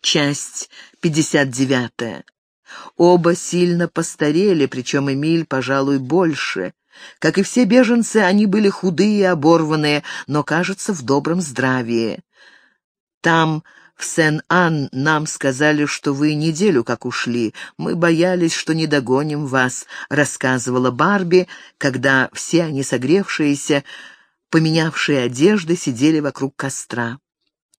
Часть 59. Оба сильно постарели, причем Эмиль, пожалуй, больше. Как и все беженцы, они были худые и оборванные, но, кажется, в добром здравии. Там, в Сен-Ан, нам сказали, что вы неделю как ушли. Мы боялись, что не догоним вас, рассказывала Барби, когда все они согревшиеся, поменявшие одежды, сидели вокруг костра.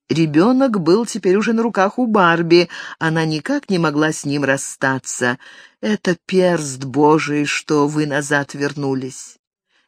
Ребенок был теперь уже на руках у Барби, она никак не могла с ним расстаться. Это перст Божий, что вы назад вернулись.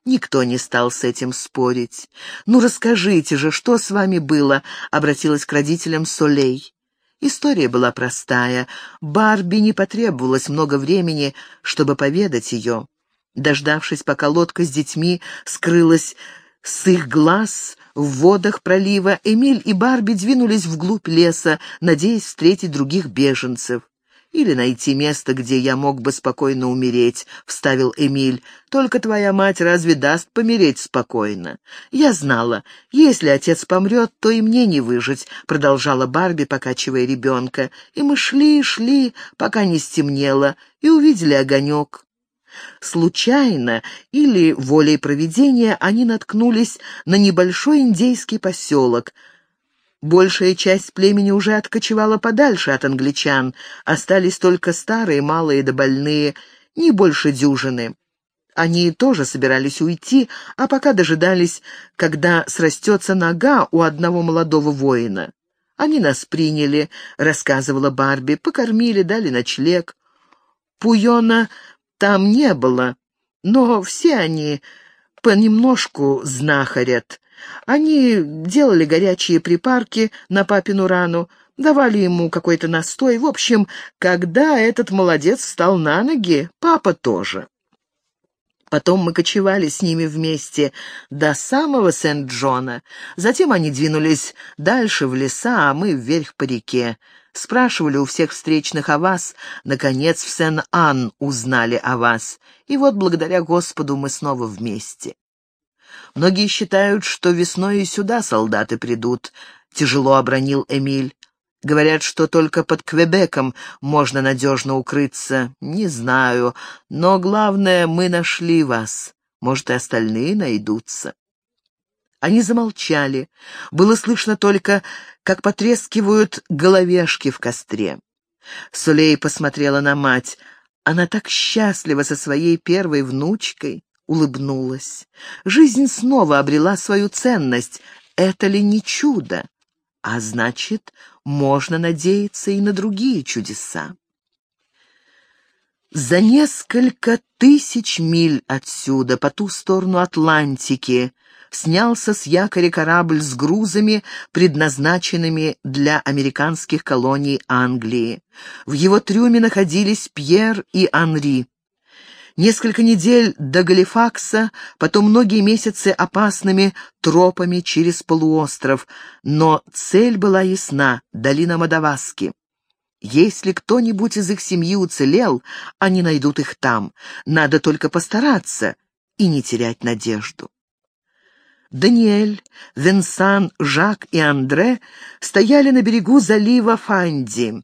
Никто не стал с этим спорить. «Ну, расскажите же, что с вами было?» — обратилась к родителям Солей. История была простая. Барби не потребовалось много времени, чтобы поведать ее. Дождавшись, пока лодка с детьми скрылась с их глаз в водах пролива, Эмиль и Барби двинулись вглубь леса, надеясь встретить других беженцев. «Или найти место, где я мог бы спокойно умереть», — вставил Эмиль. «Только твоя мать разве даст помереть спокойно?» «Я знала, если отец помрет, то и мне не выжить», — продолжала Барби, покачивая ребенка. «И мы шли шли, пока не стемнело, и увидели огонек. Случайно или волей проведения они наткнулись на небольшой индейский поселок. Большая часть племени уже откочевала подальше от англичан, остались только старые, малые да больные, не больше дюжины. Они тоже собирались уйти, а пока дожидались, когда срастется нога у одного молодого воина. «Они нас приняли», — рассказывала Барби, — «покормили, дали ночлег». Пуйона там не было, но все они понемножку знахарят. Они делали горячие припарки на папину рану, давали ему какой-то настой. В общем, когда этот молодец встал на ноги, папа тоже. Потом мы кочевали с ними вместе до самого Сент-Джона. Затем они двинулись дальше в леса, а мы вверх по реке. Спрашивали у всех встречных о вас. Наконец в Сен-Ан узнали о вас. И вот благодаря Господу мы снова вместе. Многие считают, что весной и сюда солдаты придут, — тяжело обронил Эмиль. Говорят, что только под Квебеком можно надежно укрыться. Не знаю, но главное, мы нашли вас. Может, и остальные найдутся. Они замолчали. Было слышно только, как потрескивают головешки в костре. Сулей посмотрела на мать. Она так счастлива со своей первой внучкой, улыбнулась. Жизнь снова обрела свою ценность. Это ли не чудо? А значит, можно надеяться и на другие чудеса. За несколько тысяч миль отсюда, по ту сторону Атлантики, снялся с якоря корабль с грузами, предназначенными для американских колоний Англии. В его трюме находились Пьер и Анри. Несколько недель до Галифакса, потом многие месяцы опасными тропами через полуостров, но цель была ясна — долина Мадаваски. Если кто-нибудь из их семьи уцелел, они найдут их там. Надо только постараться и не терять надежду. Даниэль, Венсан, Жак и Андре стояли на берегу залива Фанди.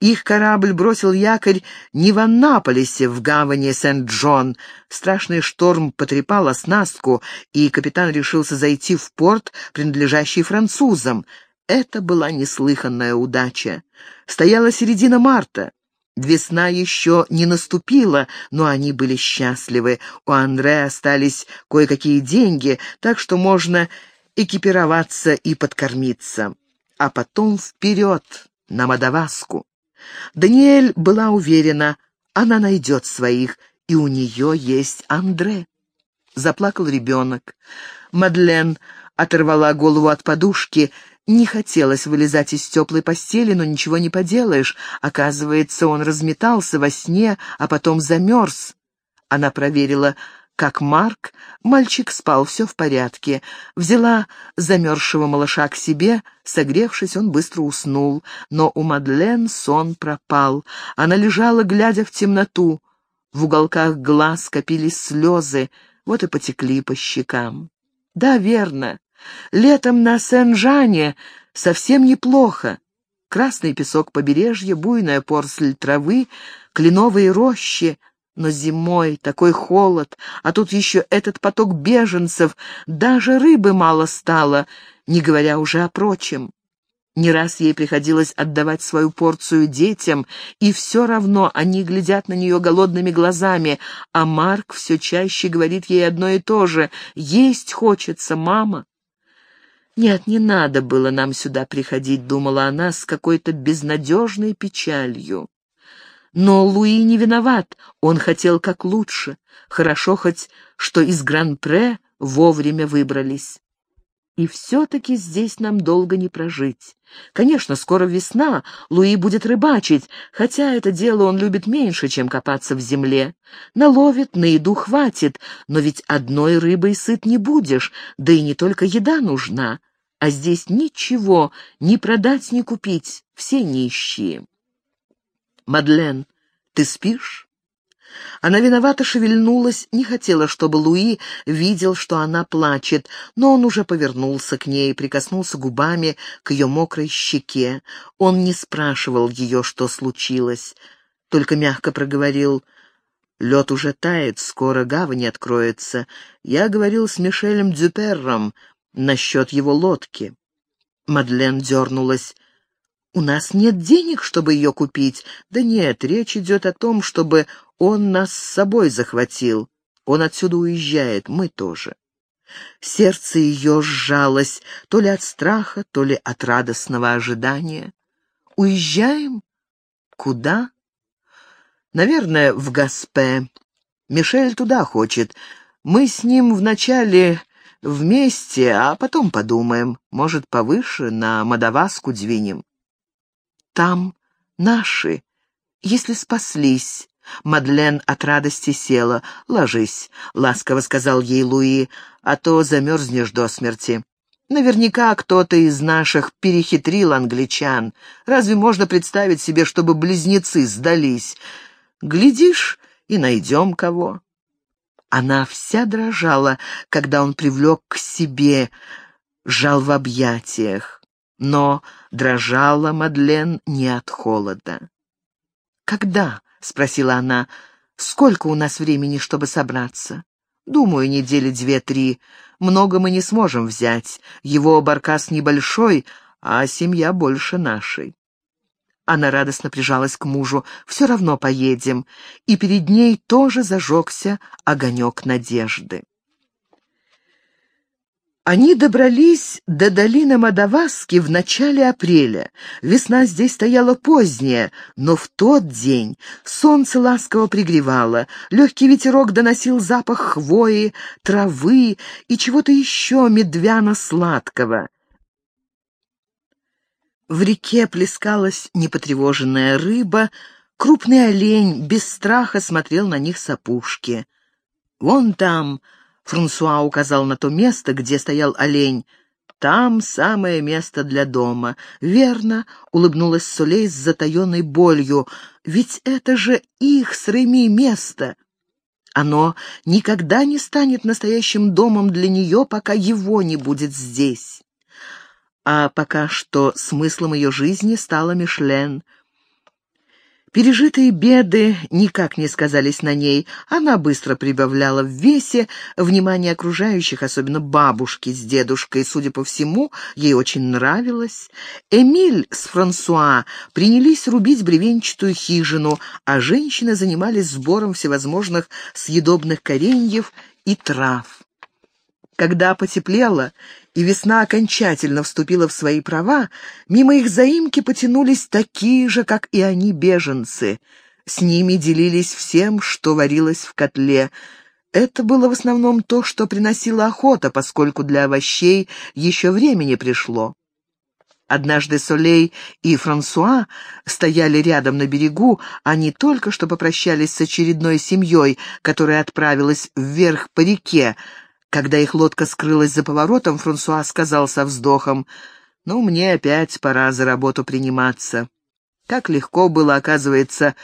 Их корабль бросил якорь не в Аннаполисе, в гавани Сент-Джон. Страшный шторм потрепал оснастку, и капитан решился зайти в порт, принадлежащий французам. Это была неслыханная удача. Стояла середина марта. Весна еще не наступила, но они были счастливы. У Андре остались кое-какие деньги, так что можно экипироваться и подкормиться. А потом вперед, на Мадаваску. Даниэль была уверена, она найдет своих, и у нее есть Андре. Заплакал ребенок. Мадлен оторвала голову от подушки не хотелось вылезать из теплой постели, но ничего не поделаешь. Оказывается, он разметался во сне, а потом замерз. Она проверила, как Марк. Мальчик спал, все в порядке. Взяла замерзшего малыша к себе. Согревшись, он быстро уснул. Но у Мадлен сон пропал. Она лежала, глядя в темноту. В уголках глаз копились слезы, вот и потекли по щекам. Да, верно. Летом на Сен-Жане совсем неплохо. красный песок побережья, буйная порсль травы, кленовые рощи. Но зимой такой холод, а тут еще этот поток беженцев, даже рыбы мало стало, не говоря уже о прочем. Не раз ей приходилось отдавать свою порцию детям, и все равно они глядят на нее голодными глазами, а Марк все чаще говорит ей одно и то же «Есть хочется, мама». «Нет, не надо было нам сюда приходить», — думала она с какой-то безнадежной печалью. Но Луи не виноват, он хотел как лучше. Хорошо хоть, что из Гран-Пре вовремя выбрались. И все-таки здесь нам долго не прожить. Конечно, скоро весна, Луи будет рыбачить, хотя это дело он любит меньше, чем копаться в земле. Наловит, на еду хватит, но ведь одной рыбой сыт не будешь, да и не только еда нужна. А здесь ничего ни продать, ни купить, все нищие. «Мадлен, ты спишь?» Она виновато шевельнулась, не хотела, чтобы Луи видел, что она плачет, но он уже повернулся к ней, прикоснулся губами к ее мокрой щеке. Он не спрашивал ее, что случилось, только мягко проговорил «Лед уже тает, скоро гавань откроется. Я говорил с Мишелем Дюперром насчет его лодки». Мадлен дернулась. «У нас нет денег, чтобы ее купить». «Да нет, речь идет о том, чтобы он нас с собой захватил. Он отсюда уезжает, мы тоже. Сердце ее сжалось то ли от страха, то ли от радостного ожидания. «Уезжаем? Куда?» «Наверное, в Гаспе. Мишель туда хочет. Мы с ним вначале вместе, а потом подумаем. Может, повыше, на Мадаваску двинем». «Там наши, если спаслись. Мадлен от радости села. «Ложись», — ласково сказал ей Луи, — «а то замерзнешь до смерти». Наверняка кто-то из наших перехитрил англичан. Разве можно представить себе, чтобы близнецы сдались? Глядишь, и найдем кого. Она вся дрожала, когда он привлек к себе, жал в объятиях. Но дрожала Мадлен не от холода. «Когда?» — спросила она. «Сколько у нас времени, чтобы собраться?» «Думаю, недели две-три. Много мы не сможем взять. Его баркас небольшой, а семья больше нашей». Она радостно прижалась к мужу. «Все равно поедем». И перед ней тоже зажегся огонек надежды. Они добрались до долины Мадаваски в начале апреля. Весна здесь стояла поздняя, но в тот день солнце ласково пригревало, легкий ветерок доносил запах хвои, травы и чего-то еще медвяно-сладкого. В реке плескалась непотревоженная рыба, крупный олень без страха смотрел на них с опушки. «Вон там», Франсуа указал на то место, где стоял олень. «Там самое место для дома». «Верно», — улыбнулась Солей с затаенной болью, «ведь это же их с Реми место». Оно никогда не станет настоящим домом для нее, пока его не будет здесь. А пока что смыслом ее жизни стала Мишлен — Пережитые беды никак не сказались на ней. Она быстро прибавляла в весе, внимание окружающих, особенно бабушки с дедушкой, судя по всему, ей очень нравилось. Эмиль с Франсуа принялись рубить бревенчатую хижину, а женщины занимались сбором всевозможных съедобных кореньев и трав. Когда потеплело, и весна окончательно вступила в свои права, мимо их заимки потянулись такие же, как и они, беженцы. С ними делились всем, что варилось в котле. Это было в основном то, что приносила охота, поскольку для овощей еще времени пришло. Однажды Солей и Франсуа стояли рядом на берегу, они только что попрощались с очередной семьей, которая отправилась вверх по реке, когда их лодка скрылась за поворотом, Франсуа сказал со вздохом, «Ну, мне опять пора за работу приниматься. Как легко было, оказывается,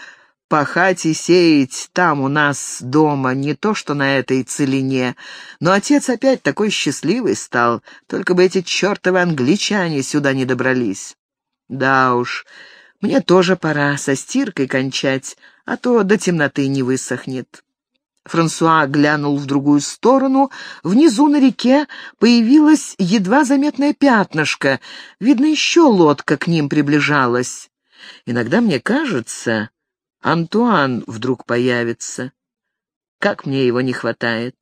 пахать и сеять там у нас дома, не то что на этой целине. Но отец опять такой счастливый стал, только бы эти чертовы англичане сюда не добрались». Да уж, мне тоже пора со стиркой кончать, а то до темноты не высохнет. Франсуа глянул в другую сторону. Внизу на реке появилось едва заметное пятнышко. Видно, еще лодка к ним приближалась. Иногда мне кажется, Антуан вдруг появится. Как мне его не хватает.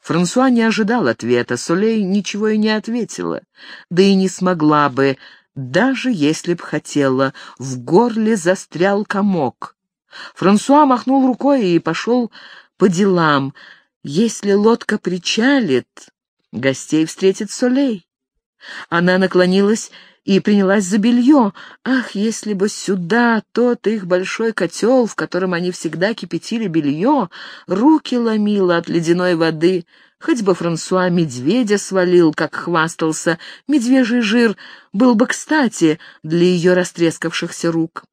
Франсуа не ожидал ответа, Солей ничего и не ответила, да и не смогла бы, даже если б хотела. В горле застрял комок. Франсуа махнул рукой и пошел по делам. Если лодка причалит, гостей встретит Солей. Она наклонилась и принялась за белье. Ах, если бы сюда тот их большой котел, в котором они всегда кипятили белье, руки ломило от ледяной воды. Хоть бы Франсуа медведя свалил, как хвастался, медвежий жир был бы кстати для ее растрескавшихся рук.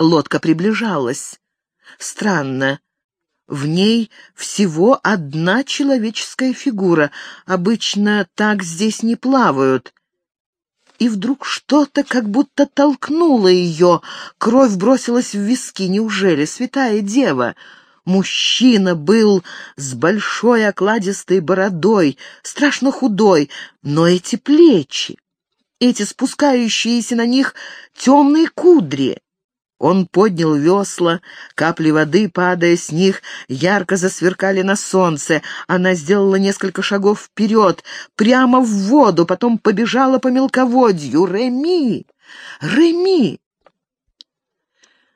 Лодка приближалась. Странно. В ней всего одна человеческая фигура. Обычно так здесь не плавают. И вдруг что-то как будто толкнуло ее. Кровь бросилась в виски. Неужели святая дева? Мужчина был с большой окладистой бородой, страшно худой, но эти плечи, эти спускающиеся на них темные кудри — он поднял весла, капли воды, падая с них, ярко засверкали на солнце. Она сделала несколько шагов вперед, прямо в воду, потом побежала по мелководью. «Реми! Реми!»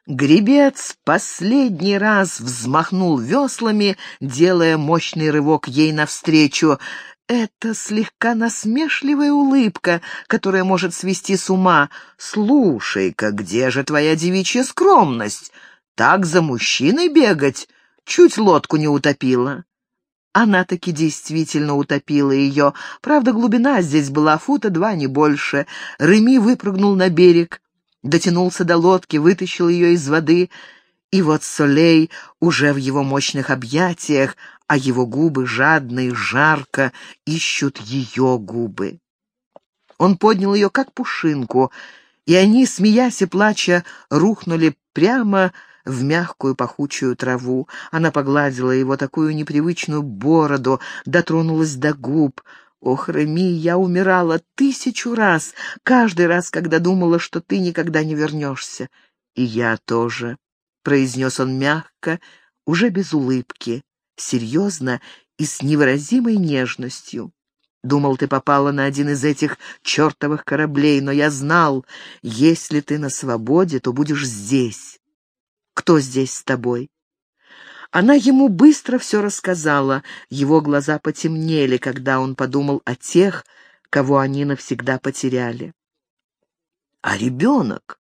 Гребец последний раз взмахнул веслами, делая мощный рывок ей навстречу. Это слегка насмешливая улыбка, которая может свести с ума. «Слушай-ка, где же твоя девичья скромность? Так за мужчиной бегать? Чуть лодку не утопила». Она таки действительно утопила ее. Правда, глубина здесь была фута два, не больше. Реми выпрыгнул на берег, дотянулся до лодки, вытащил ее из воды. И вот Солей уже в его мощных объятиях, а его губы жадно и жарко ищут ее губы. Он поднял ее, как пушинку, и они, смеясь и плача, рухнули прямо в мягкую пахучую траву. Она погладила его такую непривычную бороду, дотронулась до губ. «Ох, Реми, я умирала тысячу раз, каждый раз, когда думала, что ты никогда не вернешься. И я тоже», — произнес он мягко, уже без улыбки серьезно и с невыразимой нежностью. Думал, ты попала на один из этих чертовых кораблей, но я знал, если ты на свободе, то будешь здесь. Кто здесь с тобой? Она ему быстро все рассказала. Его глаза потемнели, когда он подумал о тех, кого они навсегда потеряли. А ребенок?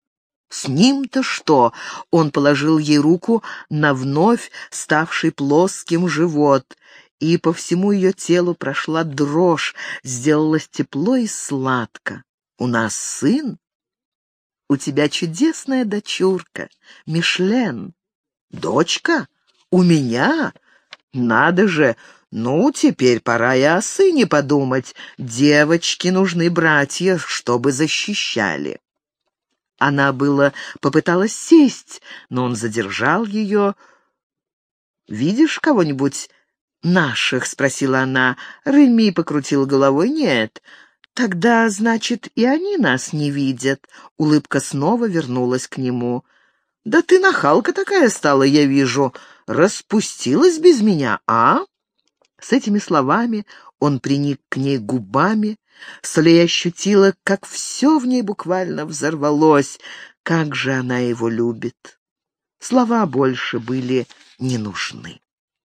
С ним-то что? Он положил ей руку на вновь ставший плоским живот, и по всему ее телу прошла дрожь, сделалось тепло и сладко. «У нас сын? У тебя чудесная дочурка, Мишлен. Дочка? У меня? Надо же! Ну, теперь пора и о сыне подумать. Девочки нужны братья, чтобы защищали». Она было попыталась сесть, но он задержал ее. «Видишь кого-нибудь наших?» — спросила она. Реми покрутил головой. «Нет». «Тогда, значит, и они нас не видят». Улыбка снова вернулась к нему. «Да ты нахалка такая стала, я вижу. Распустилась без меня, а?» С этими словами он приник к ней губами, Солей ощутила, как все в ней буквально взорвалось, как же она его любит. Слова больше были не нужны.